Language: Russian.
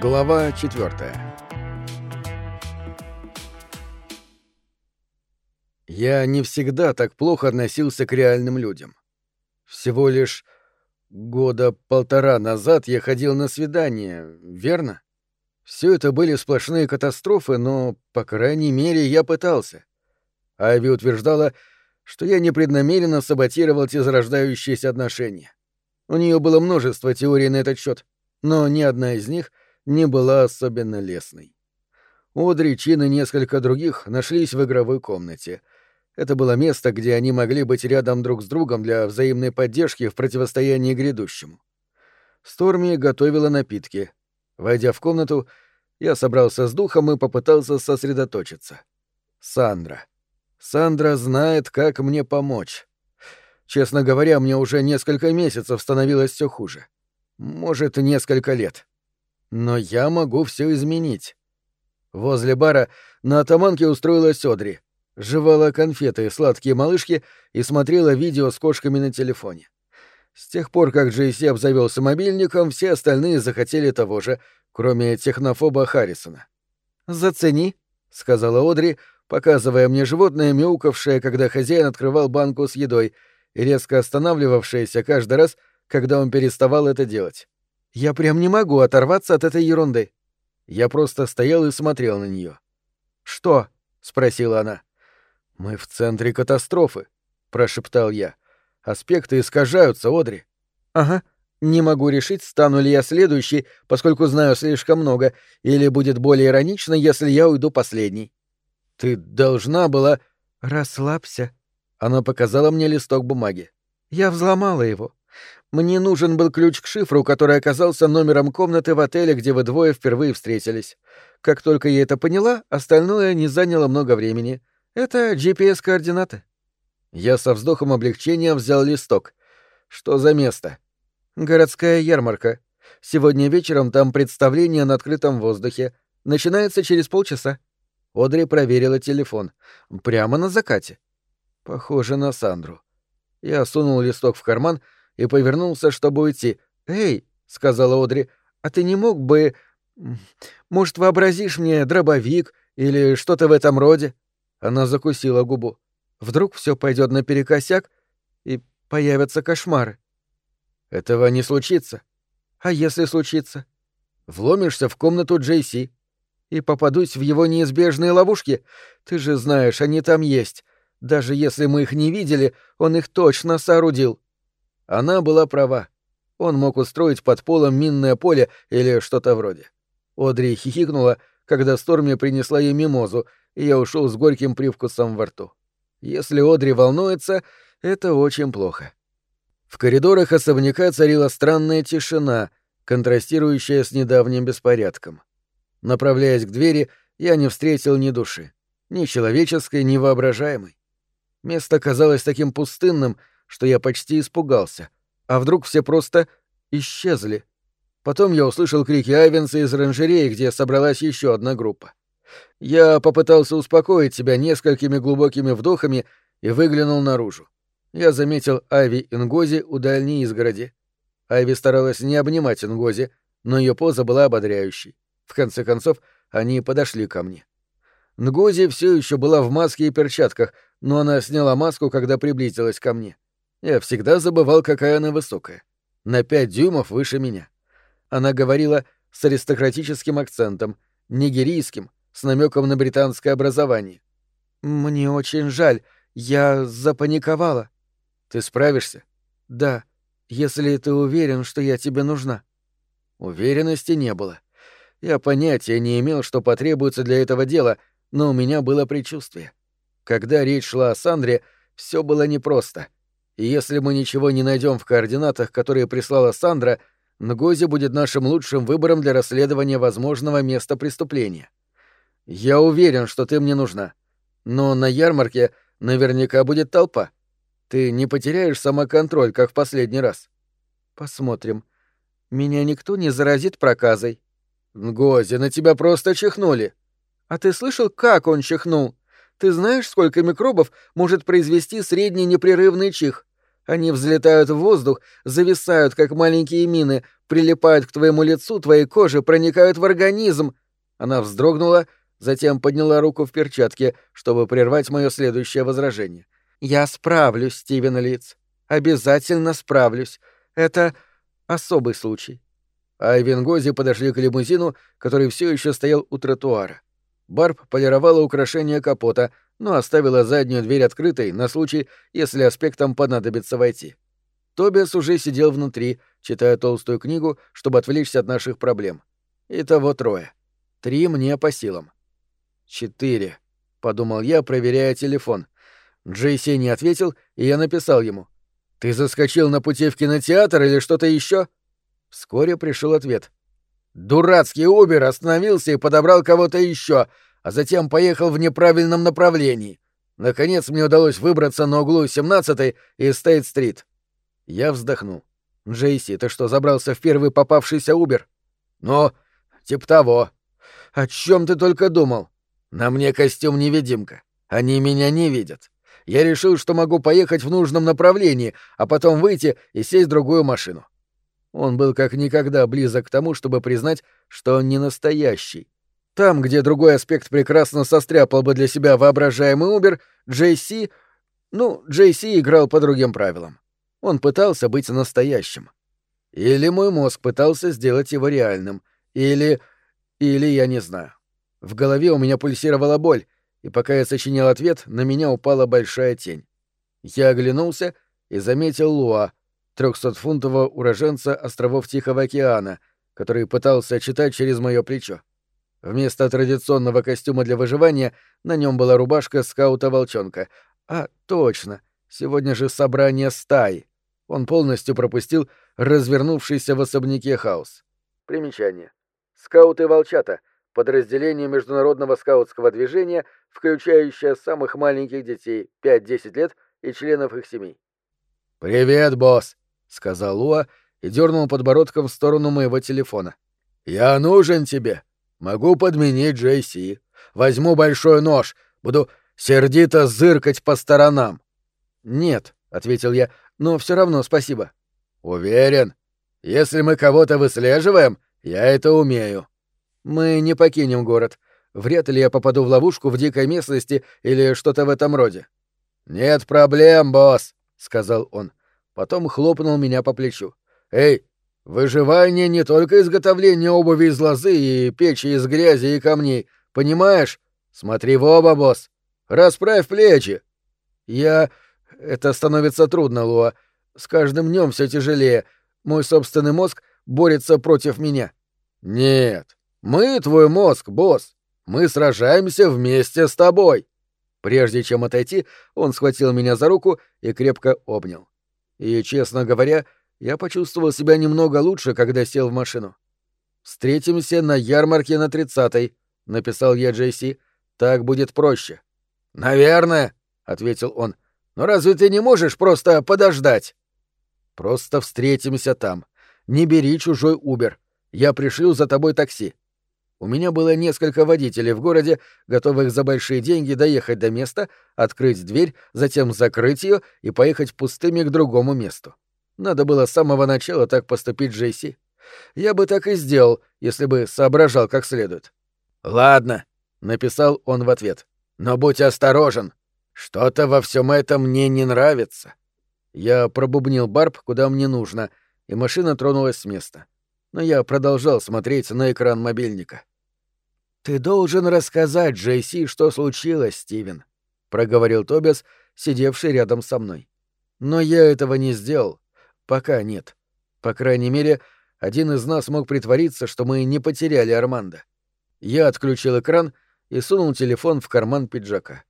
Глава четвертая. Я не всегда так плохо относился к реальным людям. Всего лишь года полтора назад я ходил на свидание, верно? Все это были сплошные катастрофы, но, по крайней мере, я пытался. Айви утверждала, что я непреднамеренно саботировал те зарождающиеся отношения. У нее было множество теорий на этот счет, но ни одна из них не была особенно лестной. Одри, Чин и несколько других нашлись в игровой комнате. Это было место, где они могли быть рядом друг с другом для взаимной поддержки в противостоянии грядущему. Сторми готовила напитки. Войдя в комнату, я собрался с духом и попытался сосредоточиться. Сандра. Сандра знает, как мне помочь. Честно говоря, мне уже несколько месяцев становилось все хуже. Может, несколько лет. Но я могу все изменить. Возле бара на атаманке устроилась Одри. Жевала конфеты, сладкие малышки и смотрела видео с кошками на телефоне. С тех пор, как Джейси обзавелся мобильником, все остальные захотели того же, кроме технофоба Харрисона. «Зацени», — сказала Одри, показывая мне животное, мяукавшее, когда хозяин открывал банку с едой, и резко останавливавшееся каждый раз, когда он переставал это делать. Я прям не могу оторваться от этой ерунды. Я просто стоял и смотрел на нее. Что? спросила она. Мы в центре катастрофы, прошептал я. Аспекты искажаются, Одри. Ага. Не могу решить, стану ли я следующий, поскольку знаю слишком много, или будет более иронично, если я уйду последний. Ты должна была... Расслабься. Она показала мне листок бумаги. Я взломала его. Мне нужен был ключ к шифру, который оказался номером комнаты в отеле, где вы двое впервые встретились. Как только я это поняла, остальное не заняло много времени. Это GPS-координаты. Я со вздохом облегчения взял листок. Что за место? Городская ярмарка. Сегодня вечером там представление на открытом воздухе. Начинается через полчаса. Одри проверила телефон. Прямо на закате. Похоже на Сандру. Я сунул листок в карман и повернулся, чтобы уйти. «Эй!» — сказала Одри. «А ты не мог бы... Может, вообразишь мне дробовик или что-то в этом роде?» Она закусила губу. «Вдруг все пойдет наперекосяк и появятся кошмары?» «Этого не случится». «А если случится?» «Вломишься в комнату Джейси и попадусь в его неизбежные ловушки. Ты же знаешь, они там есть. Даже если мы их не видели, он их точно соорудил. Она была права. Он мог устроить под полом минное поле или что-то вроде. Одри хихикнула, когда Сторми принесла ей мимозу, и я ушел с горьким привкусом во рту. Если Одри волнуется, это очень плохо. В коридорах особняка царила странная тишина, контрастирующая с недавним беспорядком. Направляясь к двери, я не встретил ни души. Ни человеческой, ни воображаемой. Место казалось таким пустынным, что я почти испугался. А вдруг все просто исчезли? Потом я услышал крики Айвенса из оранжереи, где собралась еще одна группа. Я попытался успокоить себя несколькими глубокими вдохами и выглянул наружу. Я заметил Айви Ингози у дальней изгороди. Айви старалась не обнимать Ингози, но ее поза была ободряющей. В конце концов, они подошли ко мне. Нгози все еще была в маске и перчатках, но она сняла маску, когда приблизилась ко мне. Я всегда забывал, какая она высокая. На пять дюймов выше меня. Она говорила с аристократическим акцентом, нигерийским, с намеком на британское образование. «Мне очень жаль. Я запаниковала». «Ты справишься?» «Да, если ты уверен, что я тебе нужна». Уверенности не было. Я понятия не имел, что потребуется для этого дела, но у меня было предчувствие. Когда речь шла о Сандре, все было непросто — и если мы ничего не найдем в координатах, которые прислала Сандра, Нгози будет нашим лучшим выбором для расследования возможного места преступления. Я уверен, что ты мне нужна. Но на ярмарке наверняка будет толпа. Ты не потеряешь самоконтроль, как в последний раз. Посмотрим. Меня никто не заразит проказой. Нгози, на тебя просто чихнули. А ты слышал, как он чихнул? Ты знаешь, сколько микробов может произвести средний непрерывный чих? Они взлетают в воздух, зависают, как маленькие мины, прилипают к твоему лицу, твоей коже, проникают в организм. Она вздрогнула, затем подняла руку в перчатке, чтобы прервать мое следующее возражение. «Я справлюсь, Стивен Литц. Обязательно справлюсь. Это особый случай». А Гози подошли к лимузину, который все еще стоял у тротуара. Барб полировала украшение капота, но оставила заднюю дверь открытой на случай, если аспектам понадобится войти. Тобиас уже сидел внутри, читая толстую книгу, чтобы отвлечься от наших проблем. Итого трое. Три мне по силам. Четыре. Подумал я, проверяя телефон. Джейси не ответил, и я написал ему. «Ты заскочил на пути в кинотеатр или что-то еще? Вскоре пришел ответ. «Дурацкий Убер остановился и подобрал кого-то еще, а затем поехал в неправильном направлении. Наконец мне удалось выбраться на углу 17-й и Стейт-стрит». Я вздохнул. «Джейси, ты что, забрался в первый попавшийся Убер?» «Ну, типа того. О чем ты только думал? На мне костюм-невидимка. Они меня не видят. Я решил, что могу поехать в нужном направлении, а потом выйти и сесть в другую машину. Он был как никогда близок к тому, чтобы признать, что он не настоящий. Там, где другой аспект прекрасно состряпал бы для себя воображаемый Убер, Джейси... Ну, Джейси играл по другим правилам. Он пытался быть настоящим. Или мой мозг пытался сделать его реальным. Или... Или я не знаю. В голове у меня пульсировала боль, и пока я сочинял ответ, на меня упала большая тень. Я оглянулся и заметил Луа, трехсотфунтового уроженца островов Тихого океана, который пытался читать через мое плечо. Вместо традиционного костюма для выживания на нем была рубашка скаута-волчонка. А, точно, сегодня же собрание стаи. Он полностью пропустил развернувшийся в особняке хаос. Примечание. Скауты-волчата — подразделение международного скаутского движения, включающее самых маленьких детей 5-10 лет и членов их семей. «Привет, босс!» — сказал Луа и дернул подбородком в сторону моего телефона. «Я нужен тебе. Могу подменить Джейси. Возьму большой нож. Буду сердито зыркать по сторонам». «Нет», — ответил я, — «но все равно спасибо». «Уверен. Если мы кого-то выслеживаем, я это умею». «Мы не покинем город. Вряд ли я попаду в ловушку в дикой местности или что-то в этом роде». «Нет проблем, босс», — сказал он. Потом хлопнул меня по плечу. «Эй, выживание не только изготовление обуви из лозы и печи из грязи и камней, понимаешь? Смотри в оба, босс. Расправь плечи». «Я... Это становится трудно, Луа. С каждым днем все тяжелее. Мой собственный мозг борется против меня». «Нет, мы твой мозг, босс. Мы сражаемся вместе с тобой». Прежде чем отойти, он схватил меня за руку и крепко обнял. И, честно говоря, я почувствовал себя немного лучше, когда сел в машину. «Встретимся на ярмарке на тридцатой», — написал я Джейси. «Так будет проще». «Наверное», — ответил он. «Но разве ты не можешь просто подождать?» «Просто встретимся там. Не бери чужой Убер. Я пришлю за тобой такси. У меня было несколько водителей в городе, готовых за большие деньги доехать до места, открыть дверь, затем закрыть ее и поехать пустыми к другому месту. Надо было с самого начала так поступить Джейси. Я бы так и сделал, если бы соображал как следует. «Ладно», — написал он в ответ. «Но будь осторожен. Что-то во всем этом мне не нравится». Я пробубнил Барб, куда мне нужно, и машина тронулась с места. Но я продолжал смотреть на экран мобильника. «Ты должен рассказать Джейси, что случилось, Стивен», — проговорил Тобиас, сидевший рядом со мной. «Но я этого не сделал. Пока нет. По крайней мере, один из нас мог притвориться, что мы не потеряли Армандо. Я отключил экран и сунул телефон в карман пиджака.